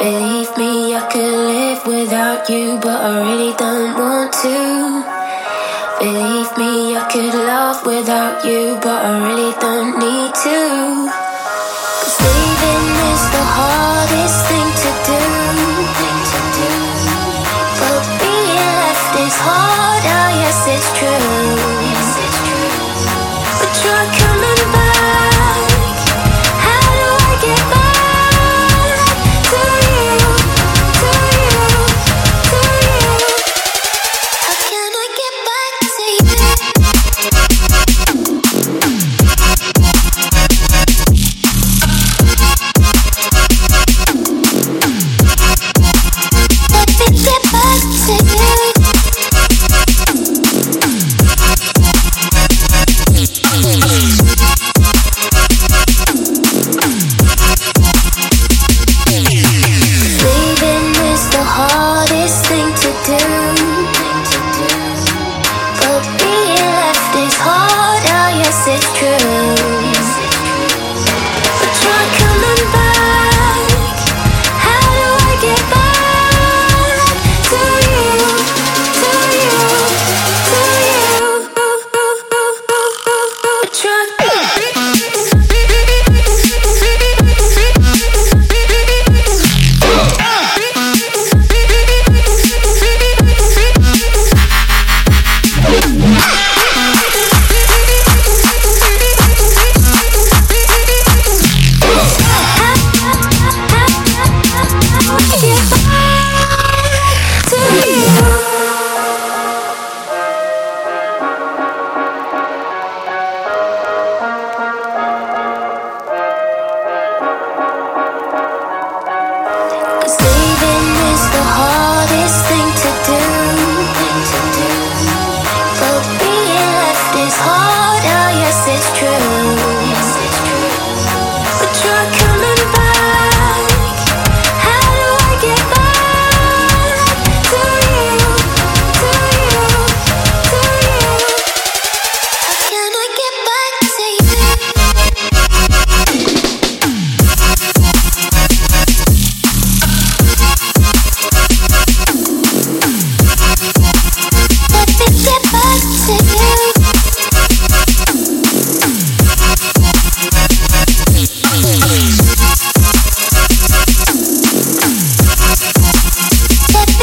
Believe me, I could live without you, but I really don't want to. Believe me, I could love without you, but I really don't need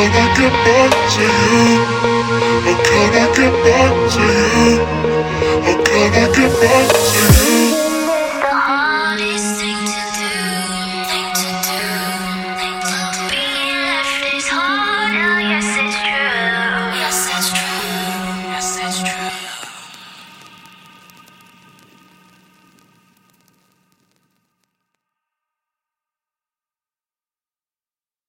could I get back to you? How can I get back to you? How can I get back